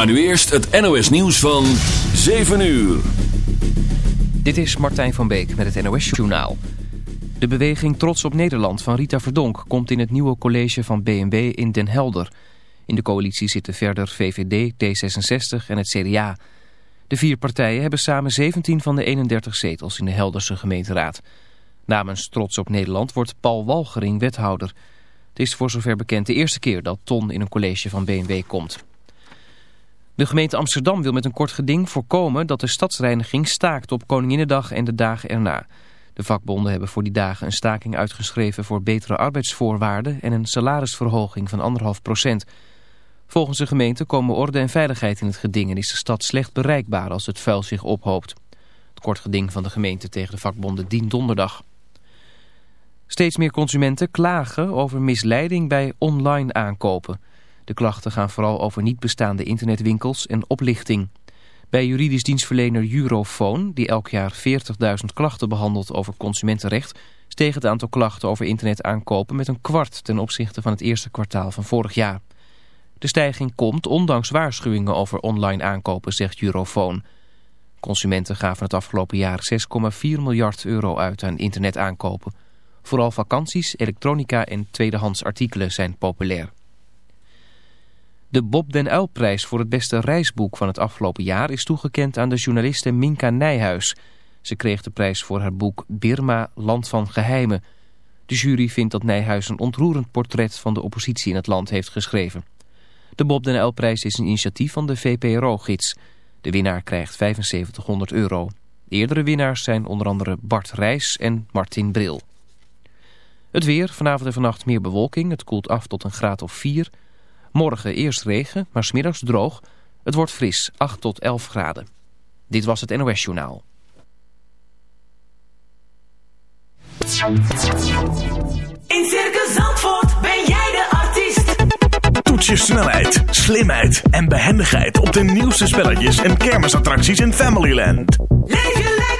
Maar nu eerst het NOS nieuws van 7 uur. Dit is Martijn van Beek met het NOS Journaal. De beweging Trots op Nederland van Rita Verdonk komt in het nieuwe college van BNB in Den Helder. In de coalitie zitten verder VVD, D66 en het CDA. De vier partijen hebben samen 17 van de 31 zetels in de Helderse gemeenteraad. Namens Trots op Nederland wordt Paul Walgering wethouder. Het is voor zover bekend de eerste keer dat Ton in een college van BNB komt. De gemeente Amsterdam wil met een kort geding voorkomen dat de stadsreiniging staakt op Koninginnedag en de dagen erna. De vakbonden hebben voor die dagen een staking uitgeschreven voor betere arbeidsvoorwaarden en een salarisverhoging van 1,5 procent. Volgens de gemeente komen orde en veiligheid in het geding en is de stad slecht bereikbaar als het vuil zich ophoopt. Het kort geding van de gemeente tegen de vakbonden dient donderdag. Steeds meer consumenten klagen over misleiding bij online aankopen. De klachten gaan vooral over niet bestaande internetwinkels en oplichting. Bij juridisch dienstverlener Europhone, die elk jaar 40.000 klachten behandelt over consumentenrecht, steeg het aantal klachten over internet aankopen met een kwart ten opzichte van het eerste kwartaal van vorig jaar. De stijging komt ondanks waarschuwingen over online aankopen, zegt Europhone. Consumenten gaven het afgelopen jaar 6,4 miljard euro uit aan internetaankopen. Vooral vakanties, elektronica en tweedehands artikelen zijn populair. De Bob den Uylprijs voor het beste reisboek van het afgelopen jaar is toegekend aan de journaliste Minka Nijhuis. Ze kreeg de prijs voor haar boek Birma, Land van Geheimen. De jury vindt dat Nijhuis een ontroerend portret van de oppositie in het land heeft geschreven. De Bob den Uylprijs is een initiatief van de VPRO-gids. De winnaar krijgt 7500 euro. De eerdere winnaars zijn onder andere Bart Rijs en Martin Bril. Het weer, vanavond en vannacht meer bewolking. Het koelt af tot een graad of 4. Morgen eerst regen, maar smiddags droog. Het wordt fris, 8 tot 11 graden. Dit was het NOS Journaal. In Circus Zandvoort ben jij de artiest. Toets je snelheid, slimheid en behendigheid op de nieuwste spelletjes en kermisattracties in Familyland. Leef je lekker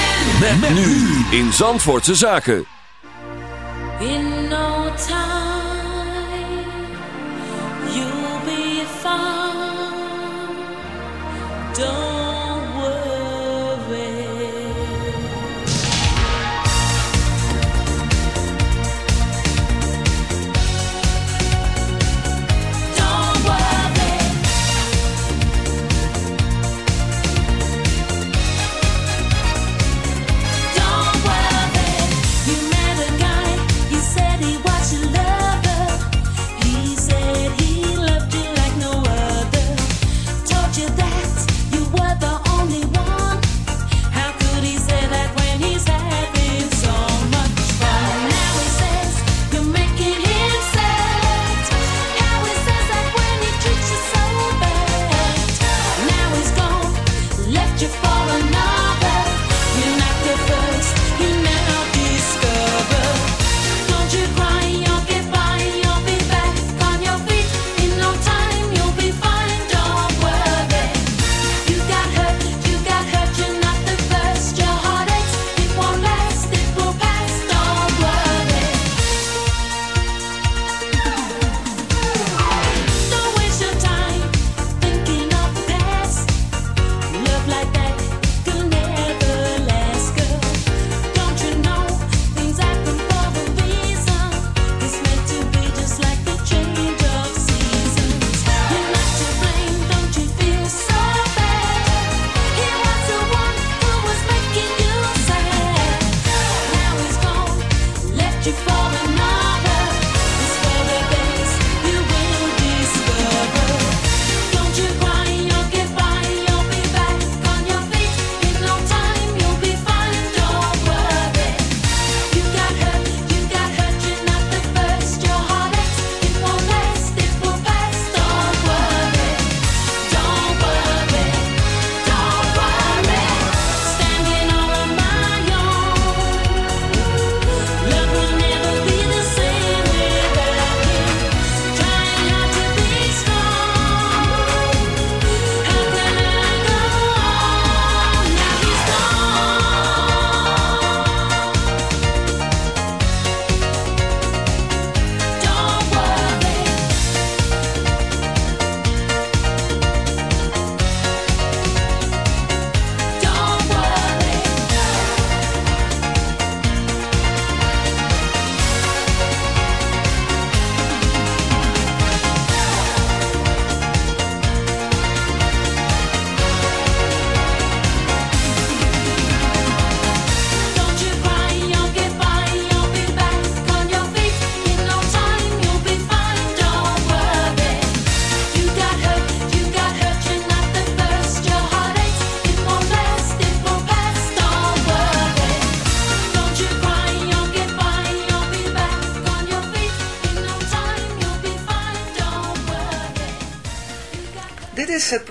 Met, nu in Zandvoortse Zaken.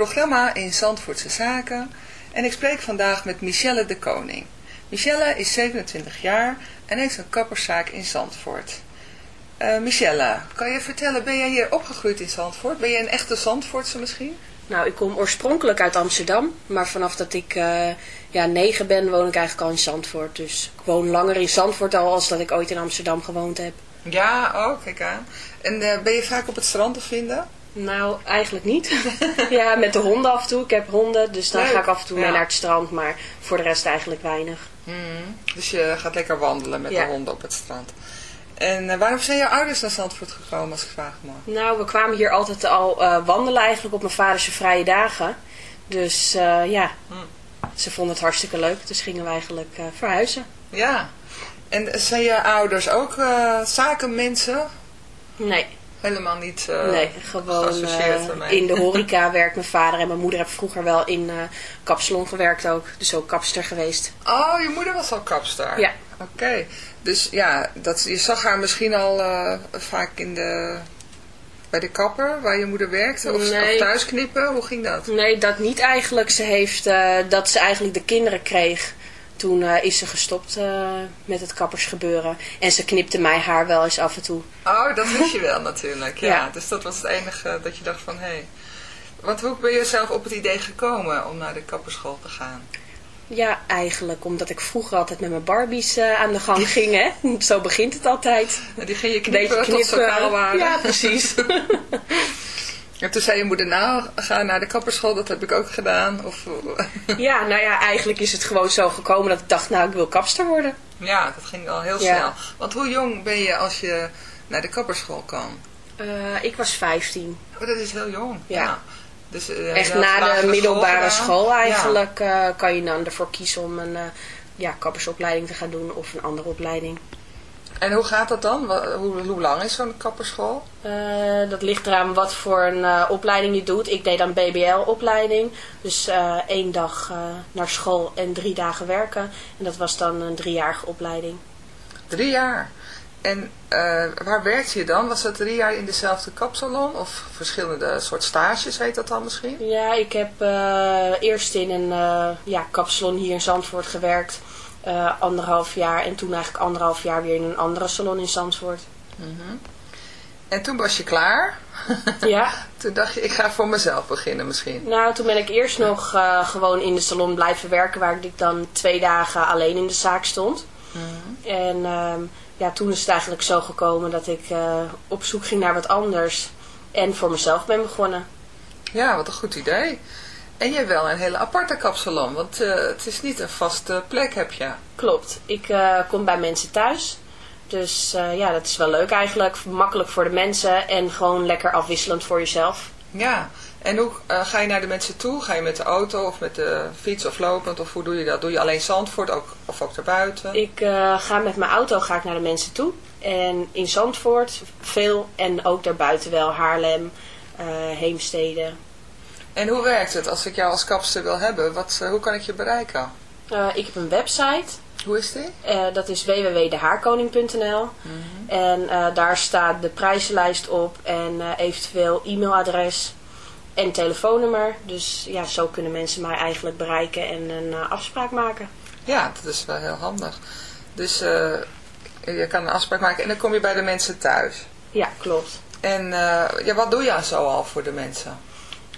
Programma in Zandvoortse Zaken en ik spreek vandaag met Michelle de Koning. Michelle is 27 jaar en heeft een kapperszaak in Zandvoort. Eh, Michelle, kan je vertellen, ben jij hier opgegroeid in Zandvoort? Ben je een echte Zandvoortse misschien? Nou, ik kom oorspronkelijk uit Amsterdam, maar vanaf dat ik eh, ja, negen ben, woon ik eigenlijk al in Zandvoort. Dus ik woon langer in Zandvoort al als dat ik ooit in Amsterdam gewoond heb. Ja, oh, kijk aan. En eh, ben je vaak op het strand te vinden? Nou, eigenlijk niet. ja, met de honden af en toe. Ik heb honden, dus dan Leuk. ga ik af en toe mee naar het strand, maar voor de rest eigenlijk weinig. Hmm, Dus je gaat lekker wandelen met Ja. de honden op het strand. En eh, waarom zijn je ouders naar Zandvoort gekomen als ik vragen mag? Nou, we kwamen hier altijd al eh, wandelen eigenlijk op mijn vaders vrije dagen. Dus eh, ja, ze vonden het hartstikke leuk, dus gingen we eigenlijk verhuizen. Ja. En zijn je ouders ook zakenmensen? Nee, Helemaal niet eh, nee, gewoon eh, in de horeca werkt mijn vader en mijn moeder hebben vroeger wel in eh kapsalon gewerkt ook. Dus ook kapster geweest. Oh, je moeder was al kapster? Ja. Oké. Dus ja, dat, je zag haar misschien al vaak in de, bij de kapper waar je moeder werkte? Of, Nee. of thuis knippen? Hoe ging dat? Nee, dat niet eigenlijk. Ze heeft, dat ze eigenlijk de kinderen kreeg. Toen eh, is ze gestopt eh, met het kappersgebeuren. En ze knipte mij haar wel eens af en toe. Oh, dat wist je wel natuurlijk. Ja. Ja. Dus dat was het enige dat je dacht van, hé. Hey. Want hoe ben je zelf op het idee gekomen om naar de kapperschool te gaan? Ja, eigenlijk omdat ik vroeger altijd met mijn Barbies eh, aan de gang ging. Hè? Zo begint het altijd. En die ging je Een knippen, beetje tot ze knippen. kaal waren? Ja, precies. En toen zei je moeder, nou, ga naar de kapperschool, dat heb ik ook gedaan. Of, ja, nou ja, eigenlijk is het gewoon zo gekomen dat ik dacht, nou, ik wil kapster worden. ja, dat ging al heel Ja. snel. Want hoe jong ben je als je naar de kapperschool kan? Eh, ik was 15. Oh, dat is heel jong. Ja. Ja. Dus, eh, Echt na de middelbare school school, gedaan? Ja. eigenlijk eh, kan je dan ervoor kiezen om een ja, kappersopleiding te gaan doen of een andere opleiding. En hoe gaat dat dan? Hoe, hoe lang is zo'n kapperschool? Eh, dat ligt eraan wat voor een eh, opleiding je doet. Ik deed dan BBL-opleiding. Dus eh, één dag naar school en drie dagen werken. En dat was dan een driejarige opleiding. Drie jaar. En waar werkte je dan? Was dat drie jaar in dezelfde kapsalon? Of verschillende soort stages heet dat dan misschien? Ja, ik heb eerst in een ja, kapsalon hier in Zandvoort gewerkt. Eh, anderhalf jaar. En toen eigenlijk anderhalf jaar weer in een andere salon in Zandvoort. En toen was je klaar. Ja, Toen dacht je, ik ga voor mezelf beginnen misschien. nou toen ben ik eerst nog eh, gewoon in de salon blijven werken. Waar ik dan twee dagen alleen in de zaak stond. En ehm, ja, toen is het eigenlijk zo gekomen dat ik eh, op zoek ging naar wat anders. En voor mezelf ben begonnen. Ja, wat een goed idee. En je hebt wel een hele aparte kapsalon, want eh, het is niet een vaste plek heb je. Klopt. Ik eh, kom bij mensen thuis. Dus eh, ja, dat is wel leuk eigenlijk. Makkelijk voor de mensen en gewoon lekker afwisselend voor jezelf. Ja, en hoe ga je naar de mensen toe? Ga je met de auto of met de fiets of lopend? Of hoe doe je dat? Doe je alleen Zandvoort ook, of ook daarbuiten? Ik ga met mijn auto ga ik naar de mensen toe. En in Zandvoort veel en ook daarbuiten wel. Haarlem, eh, Heemstede. En hoe werkt het als ik jou als kapster wil hebben? Wat, eh, hoe kan ik je bereiken? Eh, ik heb een website. Hoe is die? Eh, dat is www.dehaarkoning.nl En eh, daar staat de prijzenlijst op en eventueel e-mailadres en telefoonnummer. Dus ja, zo kunnen mensen mij eigenlijk bereiken en een afspraak maken. Ja, dat is wel heel handig. Dus je kan een afspraak maken en dan kom je bij de mensen thuis. Ja, klopt. En ja, wat doe je zo al voor de mensen?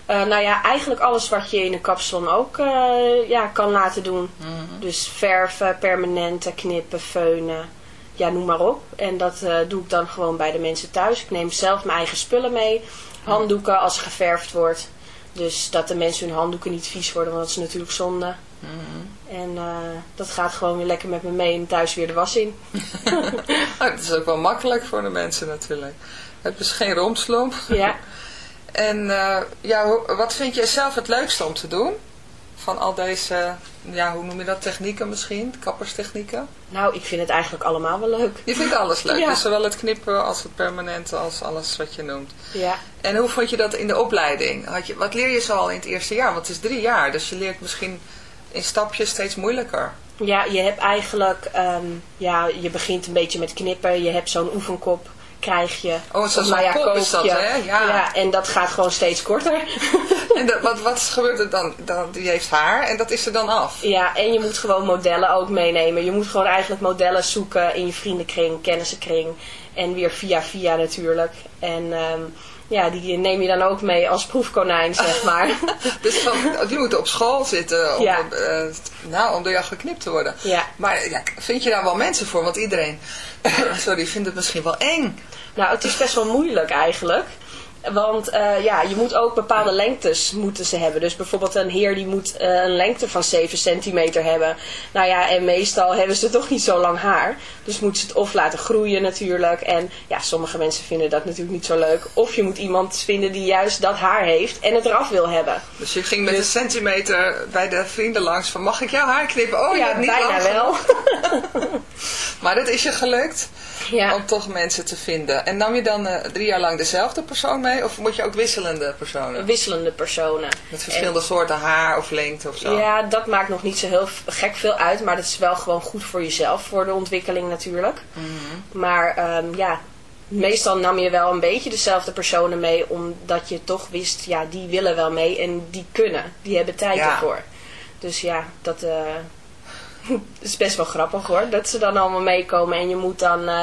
Eh, nou ja, eigenlijk alles wat je in een kapsalon ook eh, ja, kan laten doen. Dus verven, permanenten, knippen, feunen. Ja, noem maar op. En dat eh, doe ik dan gewoon bij de mensen thuis. Ik neem zelf mijn eigen spullen mee. Handdoeken als er geverfd wordt. Dus dat de mensen hun handdoeken niet vies worden, want dat is natuurlijk zonde. En eh, dat gaat gewoon weer lekker met me mee en thuis weer de was in. Oh, dat is ook wel makkelijk voor de mensen natuurlijk. Het is geen romslomp. Ja. En eh, ja, wat vind je zelf het leukste om te doen? Van al deze, ja, hoe noem je dat, technieken misschien? Kapperstechnieken? Nou, ik vind het eigenlijk allemaal wel leuk. Je vindt alles leuk, Ja. dus zowel het knippen als het permanente, als alles wat je noemt. Ja. En hoe vond je dat in de opleiding? Had je, wat leer je zo al in het eerste jaar? Want het is drie jaar, dus je leert misschien in stapjes steeds moeilijker. Ja, je hebt eigenlijk, ehm, ja, je begint een beetje met knippen. Je hebt zo'n oefenkop. Krijg je. Oh, ja, pop koop is dat, hè? Ja. en dat gaat gewoon steeds korter. En dat, wat, wat gebeurt er dan? dan? Die heeft haar en dat is er dan af. Ja, en je moet gewoon modellen ook meenemen. Je moet gewoon eigenlijk modellen zoeken in je vriendenkring, kennissenkring. En weer via via natuurlijk. En ehm, ja, die neem je dan ook mee als proefkonijn, zeg maar. Dus van, die moeten op school zitten om, Ja. eh, nou, om door jou geknipt te worden. ja. Maar ja, vind je daar wel mensen voor? Want iedereen, sorry, vindt het misschien wel eng. Nou, het is best wel moeilijk eigenlijk. Want eh, ja, je moet ook bepaalde lengtes moeten ze hebben. Dus bijvoorbeeld een heer die moet eh, een lengte van 7 centimeter hebben. Nou ja, en meestal hebben ze toch niet zo lang haar. Dus moeten ze het of laten groeien natuurlijk. En ja, sommige mensen vinden dat natuurlijk niet zo leuk. Of je moet iemand vinden die juist dat haar heeft en het eraf wil hebben. Dus je ging met een centimeter bij de vrienden langs van mag ik jouw haar knippen? Oh, ja, niet bijna lang wel. Maar dat is je gelukt Ja. om toch mensen te vinden. En nam je dan eh, drie jaar lang dezelfde persoon mee? Of moet je ook wisselende personen? Wisselende personen. Met verschillende soorten haar of lengte of zo? Ja, dat maakt nog niet zo heel gek veel uit. Maar dat is wel gewoon goed voor jezelf, voor de ontwikkeling natuurlijk. Mhm. Maar ehm, ja, meestal nam je wel een beetje dezelfde personen mee. Omdat je toch wist, ja, die willen wel mee en die kunnen. Die hebben tijd Ja. ervoor. Dus ja, dat eh, is best wel grappig hoor. Dat ze dan allemaal meekomen en je moet dan eh,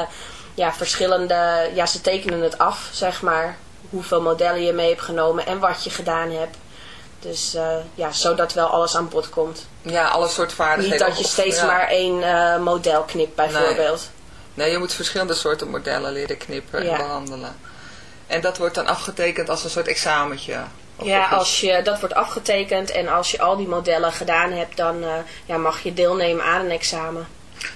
ja, verschillende... Ja, ze tekenen het af, zeg maar. Hoeveel modellen je mee hebt genomen en wat je gedaan hebt. Dus eh, ja, zodat wel alles aan bod komt. Ja, alle soorten vaardigheden. Niet dat je steeds ja. maar één eh, model knipt bijvoorbeeld. Nee, je moet verschillende soorten modellen leren knippen Ja. en behandelen. En dat wordt dan afgetekend als een soort examentje. Ja, als je, dat wordt afgetekend en als je al die modellen gedaan hebt, dan eh, ja, mag je deelnemen aan een examen.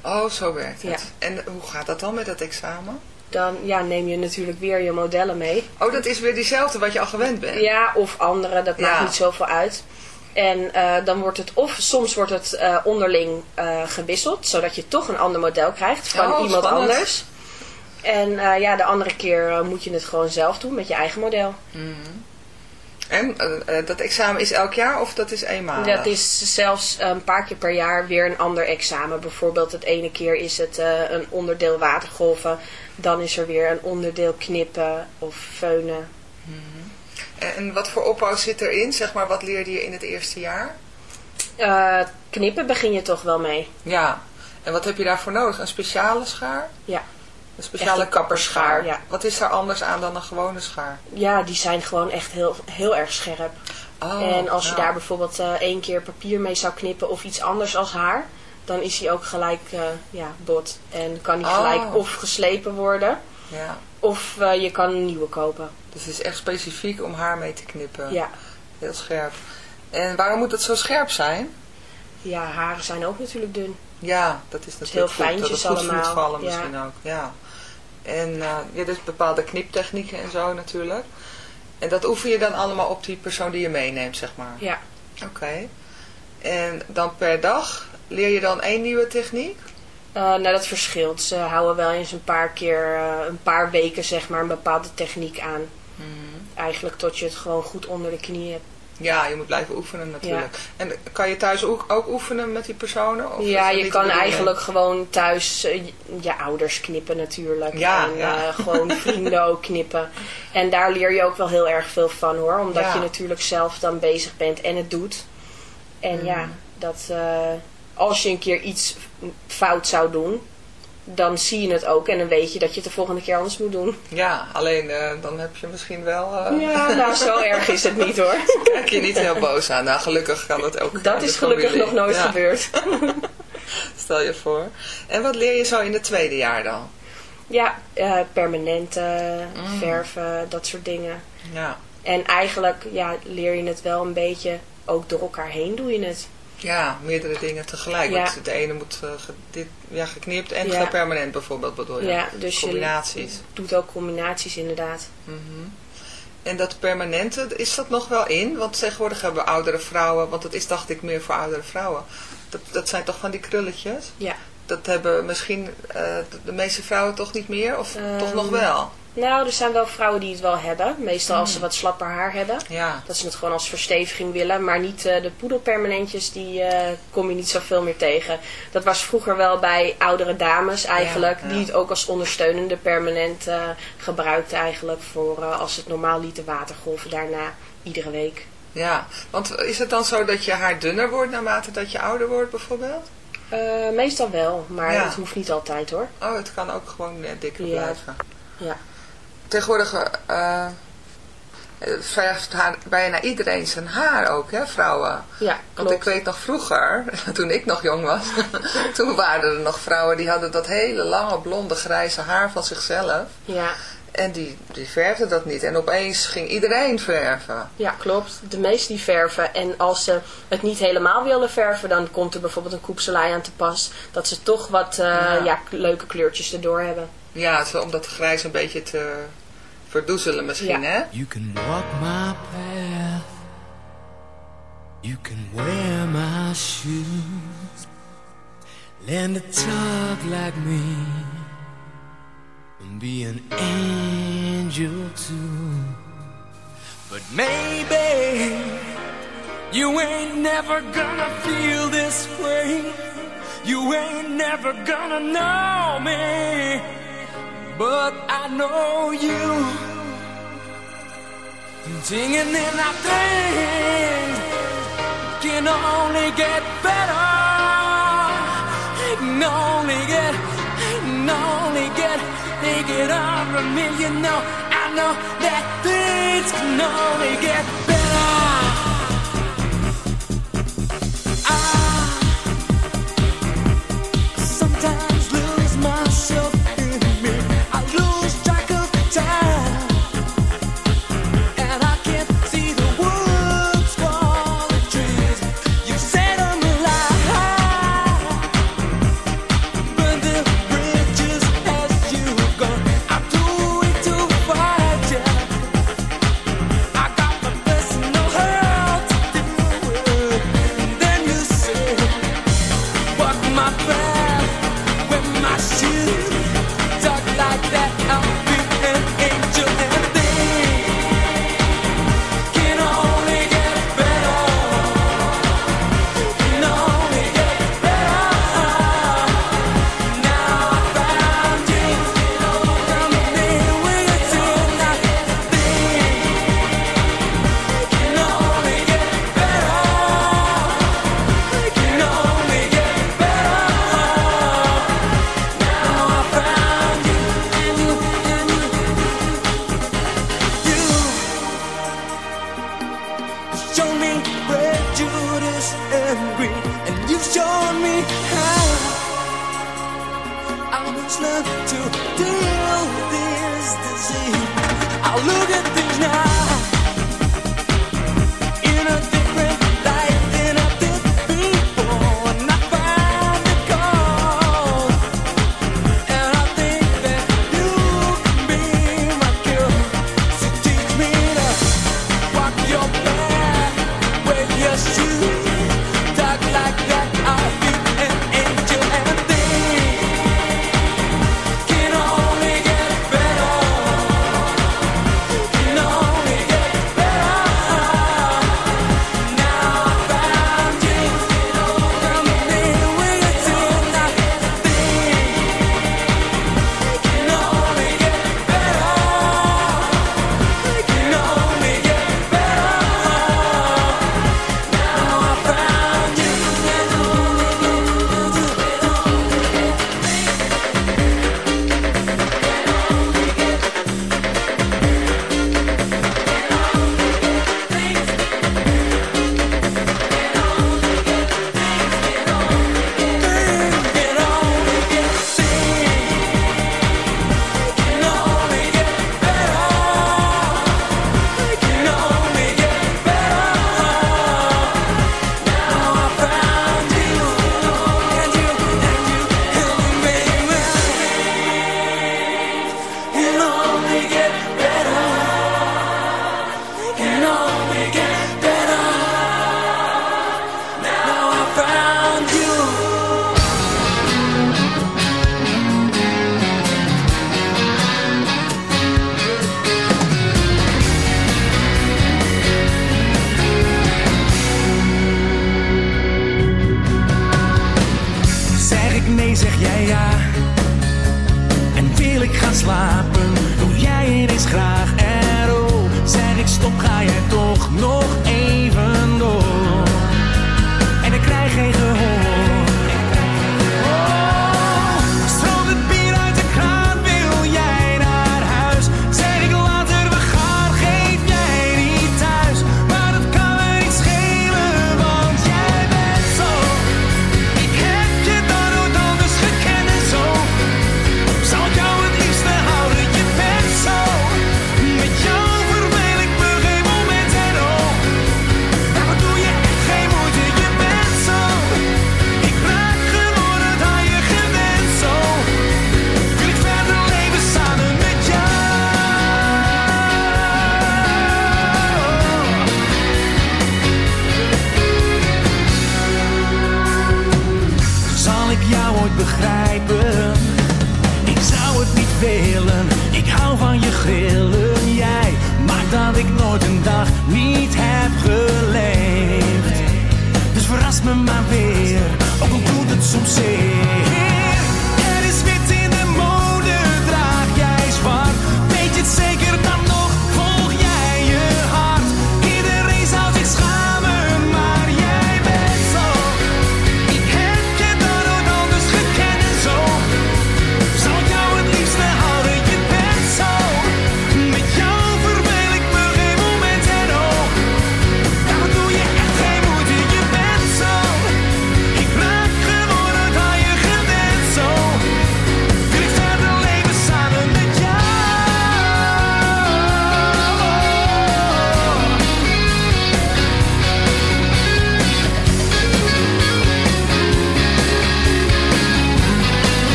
Oh, zo werkt het. Ja. En hoe gaat dat dan met dat examen? Dan ja, neem je natuurlijk weer je modellen mee. Oh, dat is weer diezelfde wat je al gewend bent. Ja, of andere, dat Ja. maakt niet zoveel uit. En eh, dan wordt het, of soms wordt het eh, onderling eh, gewisseld, zodat je toch een ander model krijgt van Oh, iemand spannend. anders. En ja, de andere keer moet je het gewoon zelf doen met je eigen model. En eh, eh, dat examen is elk jaar of dat is eenmalig? Dat is zelfs een paar keer per jaar weer een ander examen. Bijvoorbeeld het ene keer is het eh, een onderdeel watergolven. Dan is er weer een onderdeel knippen of feunen. En, en wat voor opbouw zit erin? Zeg maar, wat leerde je in het eerste jaar? Knippen begin je toch wel mee. Ja. En wat heb je daarvoor nodig? Een speciale schaar? Ja. Een speciale Echt kapperschaar, ja. Wat is daar anders aan dan een gewone schaar? Ja, die zijn gewoon echt heel, heel erg scherp. Oh, en als je nou. daar bijvoorbeeld eh, één keer papier mee zou knippen of iets anders als haar, dan is die ook gelijk eh, ja, bot. En kan die Oh. gelijk of geslepen worden, Ja. of eh, je kan een nieuwe kopen. Dus het is echt specifiek om haar mee te knippen. Ja. Heel scherp. En waarom moet het zo scherp zijn? ja, haren zijn ook natuurlijk dun. Ja, dat is natuurlijk heel goed, dat het fijntjes goed allemaal, moet vallen ja. misschien ook. Ja. En eh ja, dus bepaalde kniptechnieken en zo natuurlijk. En dat oefen je dan allemaal op die persoon die je meeneemt, zeg maar. Ja. Oké. En dan per dag leer je dan één nieuwe techniek? Eh, nou, dat verschilt. Ze houden wel eens een paar keer, eh, een paar weken zeg maar, een bepaalde techniek aan. Mhm. Eigenlijk tot je het gewoon goed onder de knie hebt. Ja, je moet blijven oefenen natuurlijk. En kan je thuis ook, ook oefenen met die personen? Of ja, je kan eigenlijk gewoon thuis eh, je- ouders knippen natuurlijk. Ja, en ja. eh, gewoon vrienden ook knippen. En daar leer je ook wel heel erg veel van hoor. Omdat je natuurlijk zelf dan bezig bent en het doet. En ja, Mhm. dat eh, als je een keer iets fout zou doen, dan zie je het ook. En dan weet je dat je het de volgende keer anders moet doen. Ja, alleen eh, dan heb je misschien wel... eh, Ja, nou zo erg is het niet hoor. Kijk je niet heel boos aan. Nou, gelukkig kan dat ook. Dat de is gelukkig familie. nog nooit Ja, gebeurd. Stel je voor. En wat leer je zo in het tweede jaar dan? Ja, eh, permanenten, verven, dat soort dingen. Ja, En eigenlijk ja, leer je het wel een beetje, ook door elkaar heen doe je het. Ja meerdere dingen tegelijk. Ja. Want het ene moet eh, ge- dit, ja, geknipt en Ja. permanent bijvoorbeeld bedoel je? Ja, dus Combinaties. je doet ook combinaties inderdaad. Mhm. En dat permanente, is dat nog wel in? Want tegenwoordig hebben oudere vrouwen, want dat is dacht ik meer voor oudere vrouwen. Dat, dat zijn toch van die krulletjes? Ja. Dat hebben misschien eh, de, de meeste vrouwen toch niet meer? Of toch Ehm, nog wel? Nou, er zijn wel vrouwen die het wel hebben. Meestal als ze wat slapper haar hebben. Ja. Dat ze het gewoon als versteviging willen. Maar niet eh, de poedelpermanentjes, die eh, kom je niet zoveel meer tegen. Dat was vroeger wel bij oudere dames eigenlijk. Ja, ja. Die het ook als ondersteunende permanent eh, gebruikten eigenlijk. Voor als het normaal lieten watergolven daarna. Iedere week. Ja, want is het dan zo dat je haar dunner wordt naarmate dat je ouder wordt bijvoorbeeld? Meestal wel, maar het hoeft niet altijd hoor. Oh, het kan ook gewoon dikker Ja. blijven. Ja. Tegenwoordig eh, eh, verft haar, bijna iedereen zijn haar ook, hè, vrouwen. Ja, Want klopt. ik weet nog vroeger, toen ik nog jong was, toen waren er nog vrouwen die hadden dat hele lange blonde grijze haar van zichzelf. Ja. En die, die verfden dat niet. En opeens ging iedereen verven. Ja, klopt. De meesten die verven. En als ze het niet helemaal willen verven, dan komt er bijvoorbeeld een koepselij aan te pas. Dat ze toch wat eh, Ja. ja. leuke kleurtjes erdoor hebben. Ja, zo om dat grijs een beetje te verdoezelen misschien, Ja. hè? You can walk my path. You can wear my shoes. Learn to talk like me. And be an angel too. But maybe you ain't never gonna feel this way. You ain't never gonna know me. But I know you. Singing in our things can only get better. Can only get, can only get, take it over me. You know, I know that things can only get better.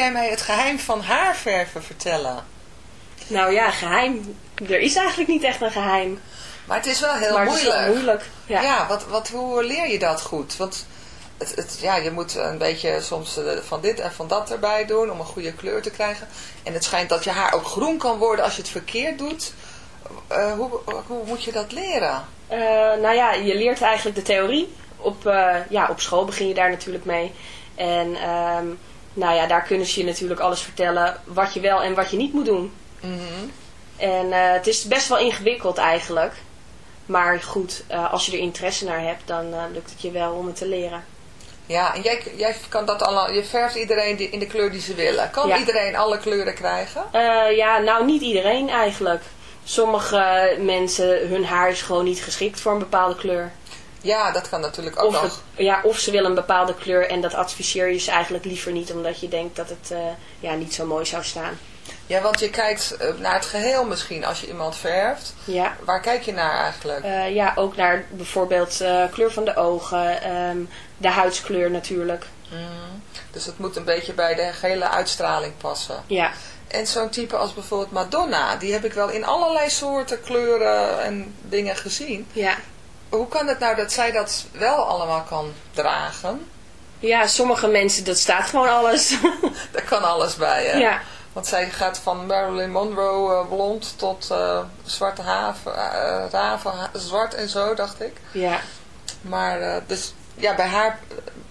Jij mij het geheim van haarverven vertellen? Nou ja, geheim. Er is eigenlijk niet echt een geheim. Maar het is wel heel maar het is moeilijk. wel moeilijk. Ja. Ja, wat, wat, hoe leer je dat goed? Want het, het, ja, je moet een beetje soms eh, van dit en van dat erbij doen om een goede kleur te krijgen. En het schijnt dat je haar ook groen kan worden als je het verkeerd doet. Eh, hoe, hoe moet je dat leren? Eh, nou ja, je leert eigenlijk de theorie. Op, ja, op school begin je daar natuurlijk mee. En ehm, nou ja, daar kunnen ze je natuurlijk alles vertellen wat je wel en wat je niet moet doen. En eh, het is best wel ingewikkeld eigenlijk. Maar goed, eh, als je er interesse naar hebt, dan eh, lukt het je wel om het te leren. Ja, en jij, jij kan dat allemaal, je verft iedereen die, in de kleur die ze willen. Kan Ja. iedereen alle kleuren krijgen? Ja, nou niet iedereen eigenlijk. Sommige mensen, hun haar is gewoon niet geschikt voor een bepaalde kleur. Ja, dat kan natuurlijk ook Of, nog. het- ja, of ze willen een bepaalde kleur en dat adviseer je ze eigenlijk liever niet, omdat je denkt dat het eh, ja, niet zo mooi zou staan. Ja, want je kijkt eh, naar het geheel misschien als je iemand verft. Ja, Waar kijk je naar eigenlijk? Eh, ja ook naar bijvoorbeeld kleur van de ogen, ehm, de huidskleur natuurlijk. Dus het moet een beetje bij de gehele uitstraling passen. Ja, En zo'n type als bijvoorbeeld Madonna, die heb ik wel in allerlei soorten kleuren en dingen gezien. ja. Hoe kan het nou dat zij dat wel allemaal kan dragen? ja, sommige mensen, dat staat gewoon alles. Daar kan alles bij, hè? ja, Want zij gaat van Marilyn Monroe eh, blond tot eh, zwarte haven, eh, raven, zwart en zo, dacht ik. ja. Maar dus ja, bij haar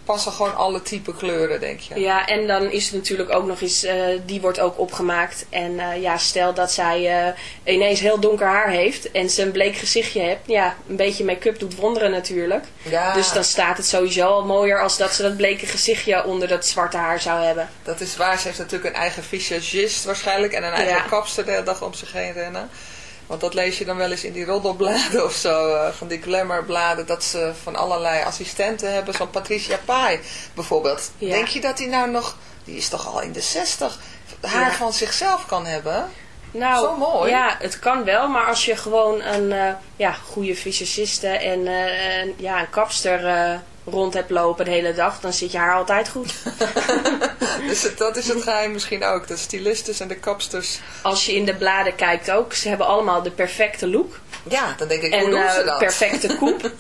passen gewoon alle type kleuren, denk je. Ja, en dan is het natuurlijk ook nog eens, eh, die wordt ook opgemaakt. En eh, ja, stel dat zij eh, ineens heel donker haar heeft en ze een bleek gezichtje hebt. Ja, een beetje make-up doet wonderen natuurlijk. Ja, Dus dan staat het sowieso al mooier als dat ze dat bleke gezichtje onder dat zwarte haar zou hebben. dat is waar. Ze heeft natuurlijk een eigen visagist waarschijnlijk en een eigen Ja. kapster de hele dag om zich heen rennen. Want dat lees je dan wel eens in die roddelbladen of zo, eh, van die glamourbladen, dat ze van allerlei assistenten hebben, zo'n Patricia Pai bijvoorbeeld. Ja. Denk je dat die nou nog, die is toch al in de zestig, haar Ja. van zichzelf kan hebben? Nou, Zo mooi. ja, het kan wel, maar als je gewoon een eh, ja, goede visagiste en eh, een, ja, een kapster rond hebt lopen de hele dag, dan zit je haar altijd goed. Dus het- dat is het geheim misschien ook, de stylistes en de kapsters. Als je in de bladen kijkt ook, ze hebben allemaal de perfecte look. Ja, dan denk ik, hoe En doen ze eh, dat? perfecte koep.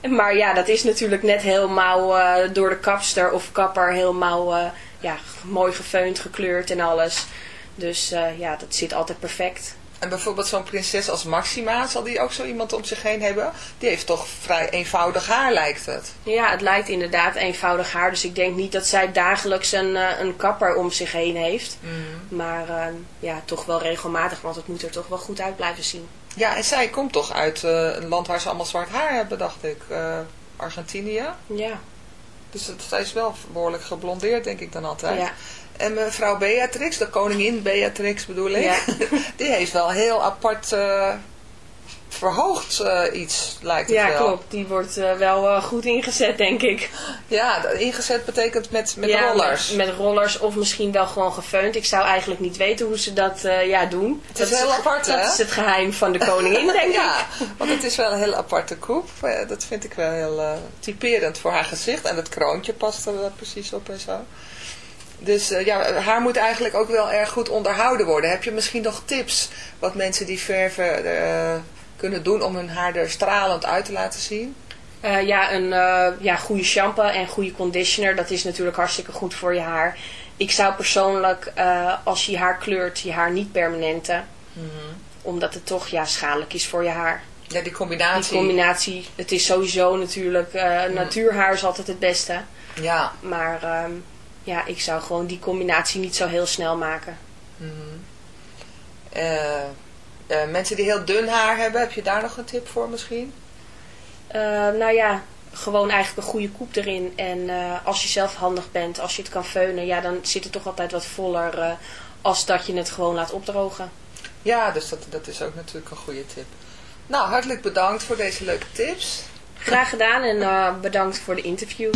maar ja, dat is natuurlijk net helemaal eh, door de kapster of kapper helemaal eh, ja, mooi gefeund, gekleurd en alles. Dus ja, dat zit altijd perfect. En bijvoorbeeld zo'n prinses als Maxima, zal die ook zo iemand om zich heen hebben? Die heeft toch vrij eenvoudig haar, lijkt het. Ja, het lijkt inderdaad eenvoudig haar. Dus ik denk niet dat zij dagelijks een, eh, een kapper om zich heen heeft. Maar eh, ja, toch wel regelmatig, want het moet er toch wel goed uit blijven zien. Ja, en zij komt toch uit eh, een land waar ze allemaal zwart haar hebben, dacht ik. Argentinië. Ja, Dus zij is wel behoorlijk geblondeerd, denk ik dan altijd. ja. En mevrouw Beatrix, de koningin Beatrix bedoel ik, Ja. die heeft wel heel apart eh, verhoogd eh, iets, lijkt het ja wel. klopt. Die wordt eh, wel goed ingezet, denk ik. Ja, ingezet betekent met, met Ja, rollers. Met, met rollers of misschien wel gewoon gefeund. Ik zou eigenlijk niet weten hoe ze dat ja, doen. Het is dat heel apart, Dat hè? is het geheim van de koningin, denk ik. ja, want het is wel een hele aparte koep. Dat vind ik wel heel typerend voor haar gezicht. En het kroontje past er precies op en zo. Dus eh, ja, haar moet eigenlijk ook wel erg goed onderhouden worden. Heb je misschien nog tips wat mensen die verven eh, kunnen doen om hun haar er stralend uit te laten zien? Eh, ja, een ja, goede shampoo en goede conditioner, dat is natuurlijk hartstikke goed voor je haar. Ik zou persoonlijk, als je haar kleurt, je haar niet permanenten. Mhm. Omdat het toch ja, schadelijk is voor je haar. Ja, die Die combinatie. combinatie, het is sowieso natuurlijk, eh, natuurhaar is altijd het beste. Ja. Maar ehm, ja, ik zou gewoon die combinatie niet zo heel snel maken. Eh, mensen die heel dun haar hebben, heb je daar nog een tip voor misschien? Eh, nou ja, gewoon eigenlijk een goede koep erin. En als je zelf handig bent, als je het kan feunen, ja, dan zit het toch altijd wat voller als dat je het gewoon laat opdrogen. Ja, dus dat, dat is ook natuurlijk een goede tip. Nou, hartelijk bedankt voor deze leuke tips. Graag gedaan en bedankt voor de interview.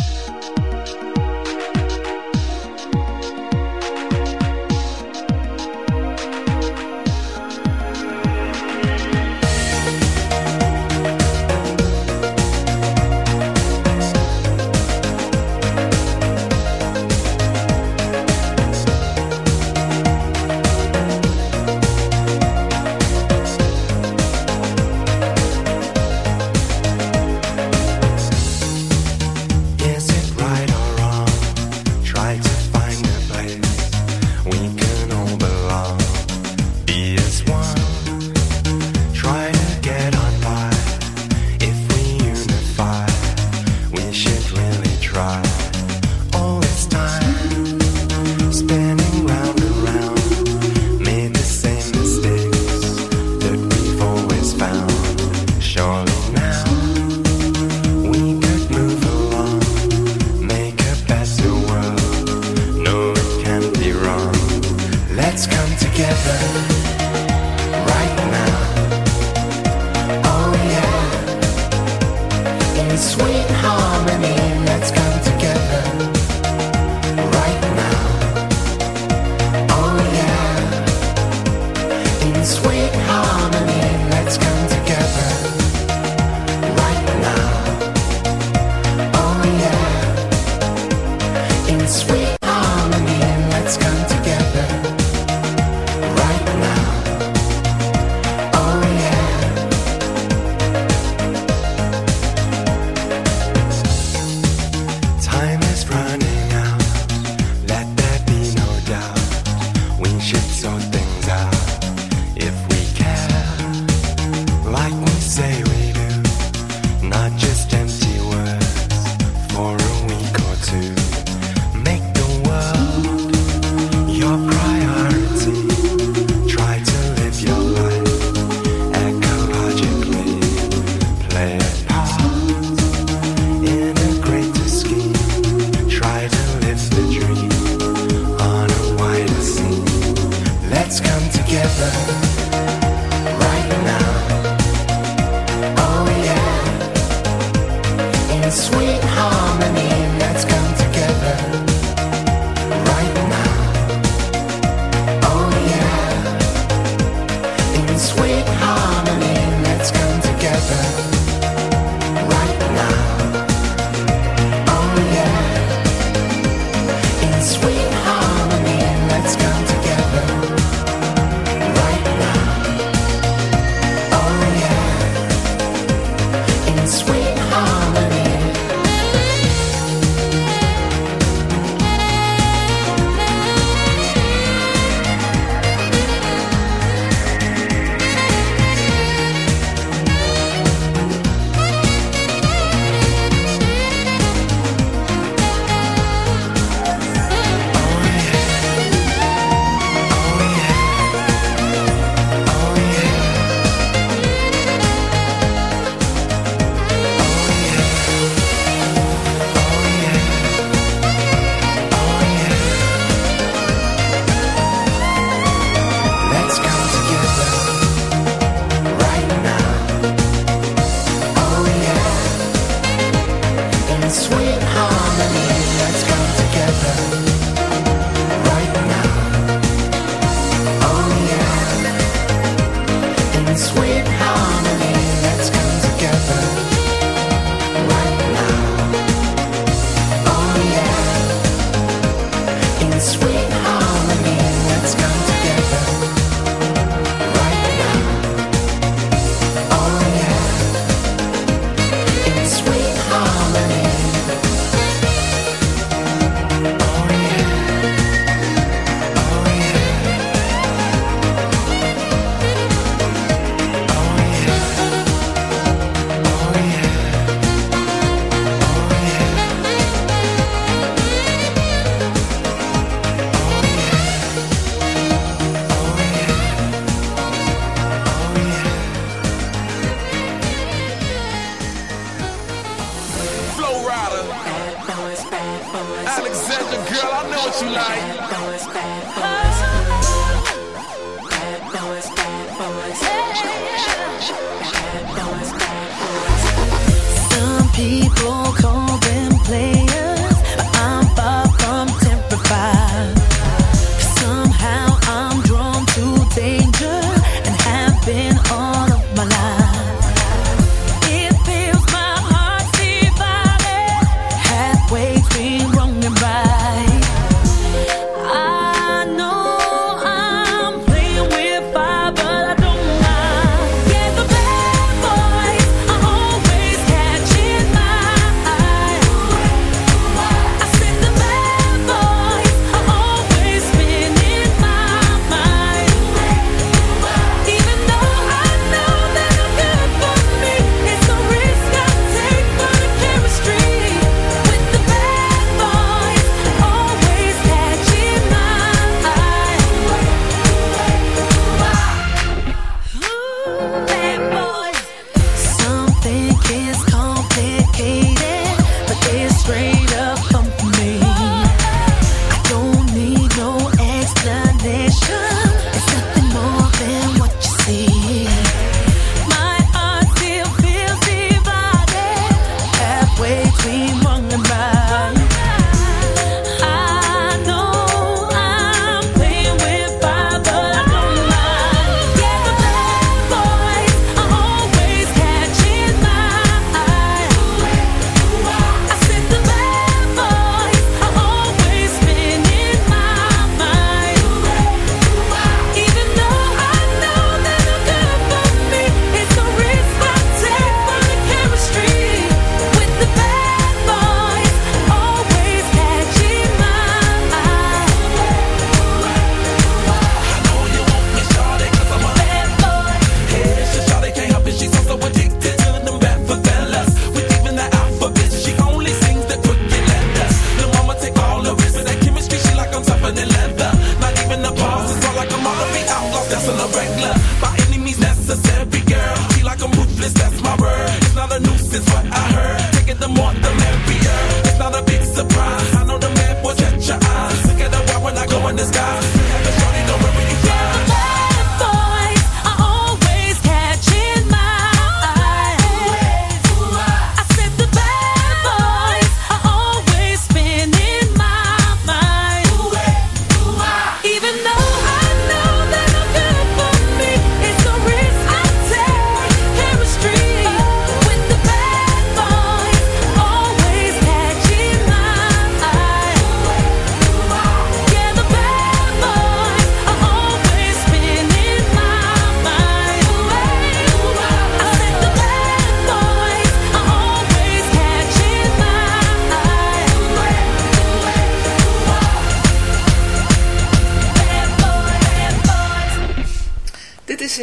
Alexander, girl, I know what you like.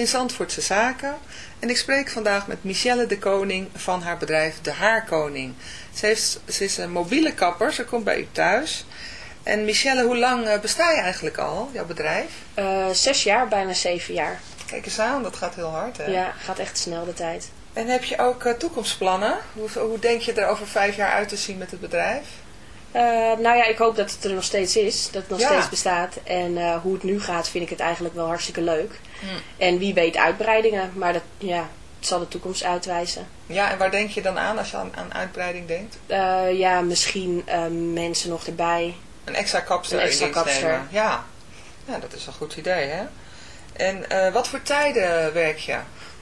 In Zandvoortse Zaken en ik spreek vandaag met Michelle de Koning van haar bedrijf De Haarkoning. Ze, heeft, ze is een mobiele kapper, ze komt bij u thuis. En Michelle, hoe lang eh, besta je eigenlijk al, jouw bedrijf? Eh, zes jaar, bijna zeven jaar. Kijk eens aan, dat gaat heel hard hè? Ja, gaat echt snel de tijd. En heb je ook eh, toekomstplannen? Hoe, hoe denk je er over vijf jaar uit te zien met het bedrijf? Eh, nou ja, ik hoop dat het er nog steeds is. Dat het nog Ja. steeds bestaat. En eh, hoe het nu gaat, vind ik het eigenlijk wel hartstikke leuk. Hmm. En wie weet uitbreidingen. Maar dat, ja, het zal de toekomst uitwijzen. Ja, en waar denk je dan aan als je aan, aan uitbreiding denkt? Eh, ja, misschien mensen nog erbij. Een extra kapster Een extra kapster. nemen. Ja. ja, dat is een goed idee hè? En wat voor tijden werk je?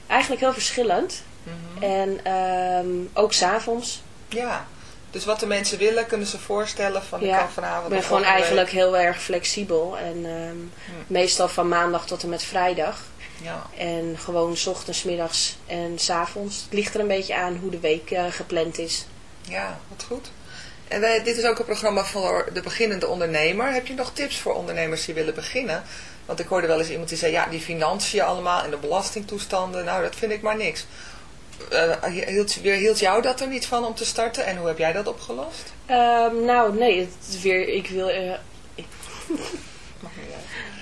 Eigenlijk heel verschillend. Mhm. En ehm, ook s'avonds. Ja, dus wat de mensen willen kunnen ze voorstellen van ik kan vanavond Ik ben gewoon eigenlijk heel erg flexibel. En ehm, meestal van maandag tot en met vrijdag. Ja, En gewoon 's ochtends, middags en 's avonds. Het ligt er een beetje aan hoe de week eh, gepland is. ja, wat goed. En wij, dit is ook een programma voor de beginnende ondernemer. Heb je nog tips voor ondernemers die willen beginnen? Want ik hoorde wel eens iemand die zei, ja, die financiën allemaal en de belastingtoestanden, nou, dat vind ik maar niks. Eh, hield, hield jou dat er niet van om te starten en hoe heb jij dat opgelost? Ehm, nou, nee, het weer, ik wil... eh, ik,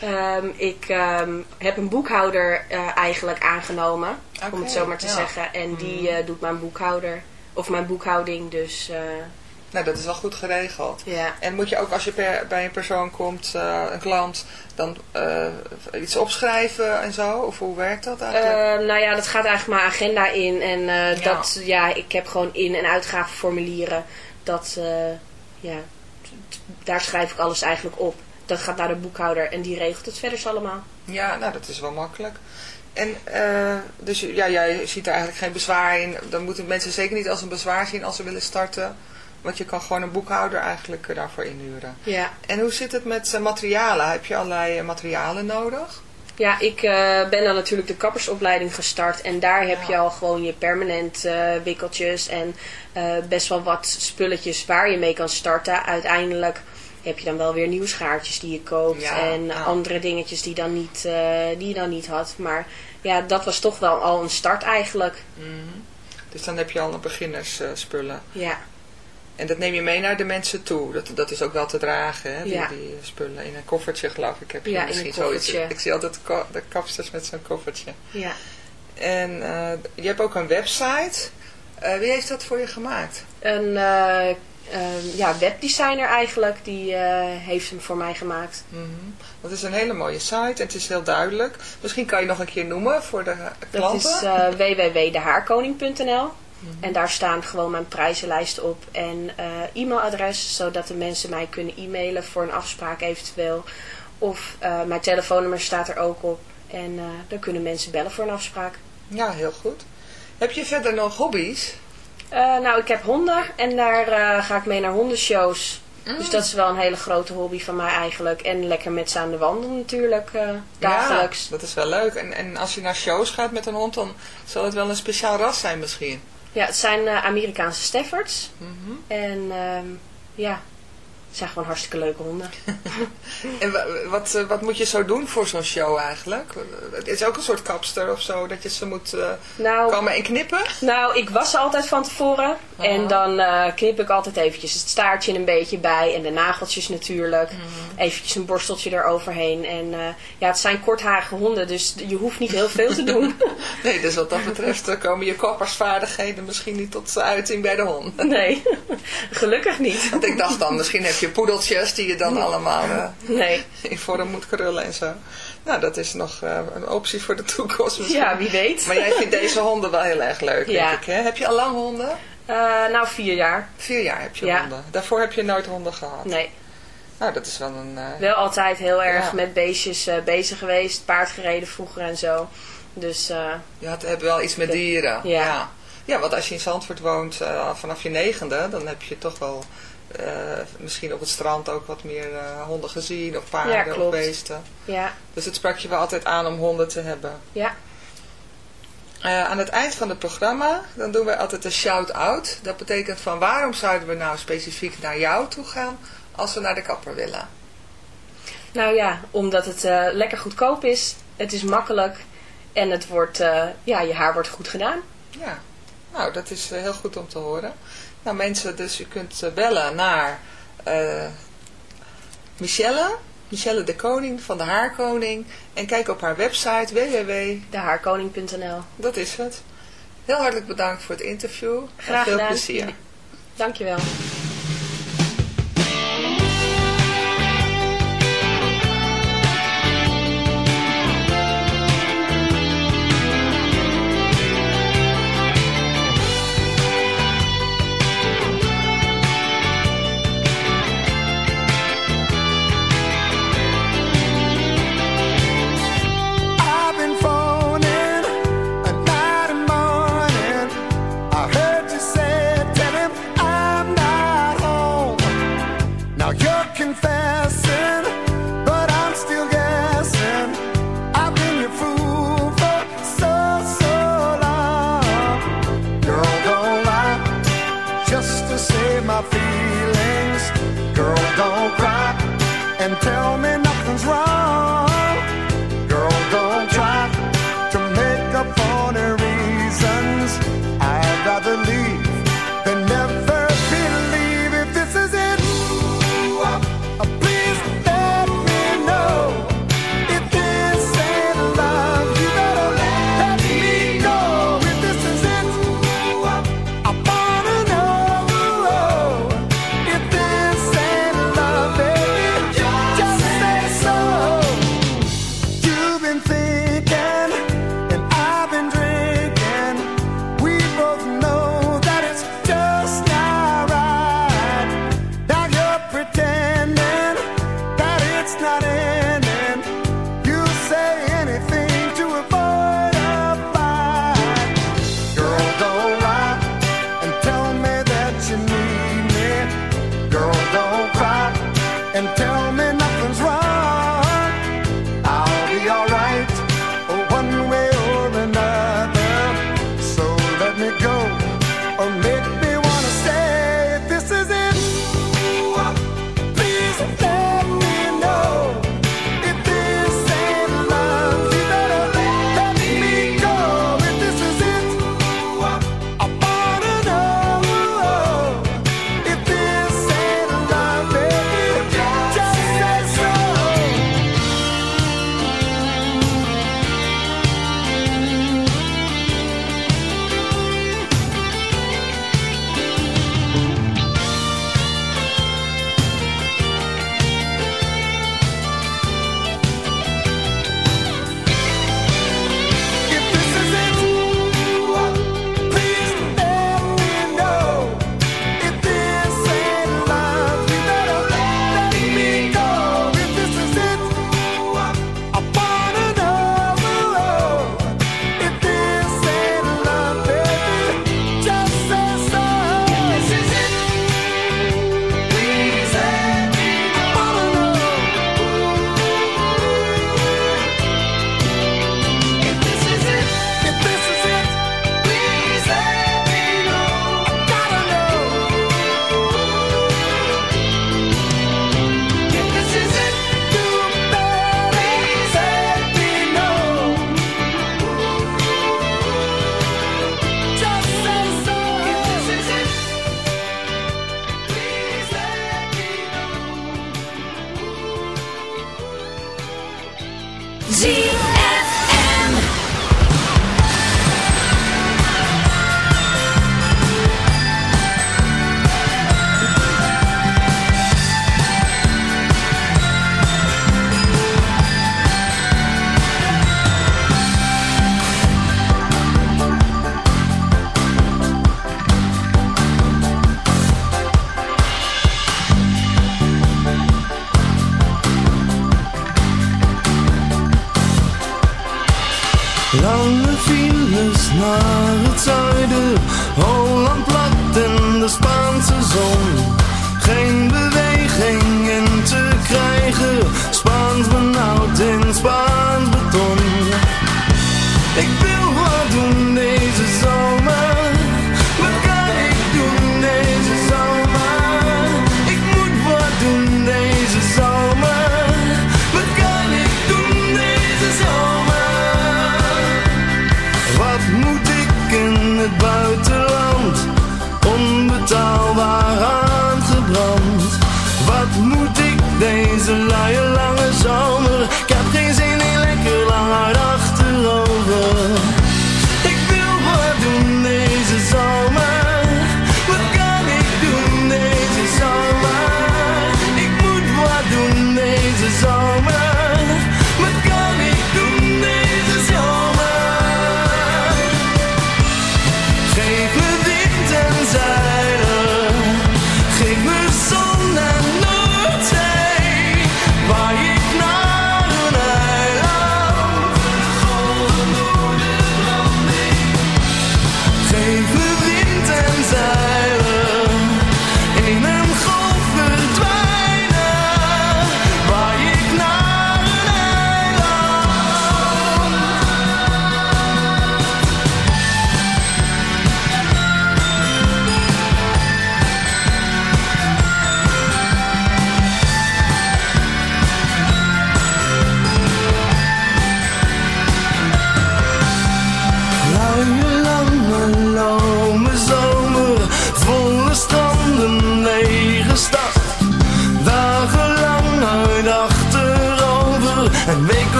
Ehm, ik ehm, heb een boekhouder eigenlijk aangenomen, om het zo maar te ja. zeggen. En die eh, doet mijn boekhouder, of mijn boekhouding, dus... Nou, dat is wel goed geregeld. Ja. En moet je ook als je per- bij een persoon komt, eh, een klant, dan eh, iets opschrijven en zo? Of hoe werkt dat eigenlijk? Eh, nou ja, dat gaat eigenlijk mijn agenda in. En Ja. dat, ja, ik heb gewoon in- en uitgavenformulieren. Dat, ja, daar schrijf ik alles eigenlijk op. Dat gaat naar de boekhouder en die regelt het verder allemaal. Ja, nou dat is wel makkelijk. En dus ja, jij ziet er eigenlijk geen bezwaar in. Dan moeten mensen zeker niet als een bezwaar zien als ze willen starten. Want je kan gewoon een boekhouder eigenlijk eh, daarvoor inhuren. Ja, En hoe zit het met materialen? Heb je allerlei eh, materialen nodig? ja ik eh, ben dan natuurlijk de kappersopleiding gestart. En daar heb Ja. je al gewoon je permanent wikkeltjes en best wel wat spulletjes waar je mee kan starten. Uiteindelijk heb je dan wel weer nieuwe schaartjes die je koopt. Ja, en ja. andere dingetjes die, dan niet, die je dan niet had. Maar ja, dat was toch wel al een start eigenlijk. Dus dan heb je al een beginnersspullen. Ja, en dat neem je mee naar de mensen toe. Dat, dat is ook wel te dragen, hè? Die, Ja. die spullen. In een koffertje geloof ik heb je Ja, misschien zoiets. Ik zie altijd de kapsters met zo'n koffertje. ja. En eh, je hebt ook een website. Eh, wie heeft dat voor je gemaakt? Een eh, ja, webdesigner eigenlijk, die heeft hem voor mij gemaakt. Mhm. Dat is een hele mooie site en het is heel duidelijk. Misschien kan je nog een keer noemen voor de Dat klanten. is www.dehaarkoning.nl En daar staan gewoon mijn prijzenlijsten op en eh, e-mailadres, zodat de mensen mij kunnen e-mailen voor een afspraak eventueel. Of eh, mijn telefoonnummer staat er ook op en eh, dan kunnen mensen bellen voor een afspraak. Ja, heel goed. Heb je verder nog hobby's? Nou, ik heb honden en daar ga ik mee naar hondenshows. Dus dat is wel een hele grote hobby van mij eigenlijk. En lekker met ze aan de wandel natuurlijk, dagelijks. Ja, dat is wel leuk. En, en als je naar shows gaat met een hond, dan zal het wel een speciaal ras zijn misschien. Ja, het zijn eh, Amerikaanse Staffords. Mhm. En ehm, ja, zijn gewoon hartstikke leuke honden. En wa- wat, eh, wat moet je zo doen voor zo'n show eigenlijk? Het is ook een soort kapster of zo, dat je ze moet eh, Nou, komen en knippen? nou, ik was ze altijd van tevoren. En dan eh, knip ik altijd eventjes het staartje een beetje bij. En de nageltjes natuurlijk. Eventjes een borsteltje eroverheen. En ja, het zijn kortharige honden, dus je hoeft niet heel veel te doen. Nee, dus wat dat betreft komen je koppersvaardigheden misschien niet tot zijn uiting bij de hond. nee, gelukkig niet. Want ik dacht dan, misschien heb je poedeltjes die je dan allemaal eh, Nee, in vorm moet krullen en zo. Nou, dat is nog eh, een optie voor de toekomst misschien. ja, wie weet. Maar jij vindt deze honden wel heel erg leuk, Ja. denk ik. Hè? Heb je al lang honden? Eh, nou, vier jaar. Vier jaar heb je Ja. honden. Daarvoor heb je nooit honden gehad. Nee, Nou, dat is wel een... wel altijd heel erg Ja. met beestjes bezig geweest. Paard gereden vroeger en zo. Dus Je had, hebt wel iets met dieren. Ja. ja. Ja, want als je in Zandvoort woont vanaf je negende, dan heb je toch wel eh, misschien op het strand ook wat meer eh, honden gezien of paarden Ja, of beesten. ja, Dus het sprak je wel altijd aan om honden te hebben. ja. Eh, aan het eind van het programma, dan doen wij altijd een shout-out. Dat betekent van waarom zouden we nou specifiek naar jou toe gaan als we naar de kapper willen? Nou ja, omdat het lekker goedkoop is. Het is makkelijk. En het wordt, ja, je haar wordt goed gedaan. Ja, nou dat is heel goed om te horen. Nou mensen, dus u kunt eh, bellen naar eh, Michelle, Michelle de Koning van de Haarkoning. En kijk op haar website www, Dehaarkoning.nl dat is het. Heel hartelijk bedankt voor het interview. Graag en veel gedaan. plezier. Dankjewel.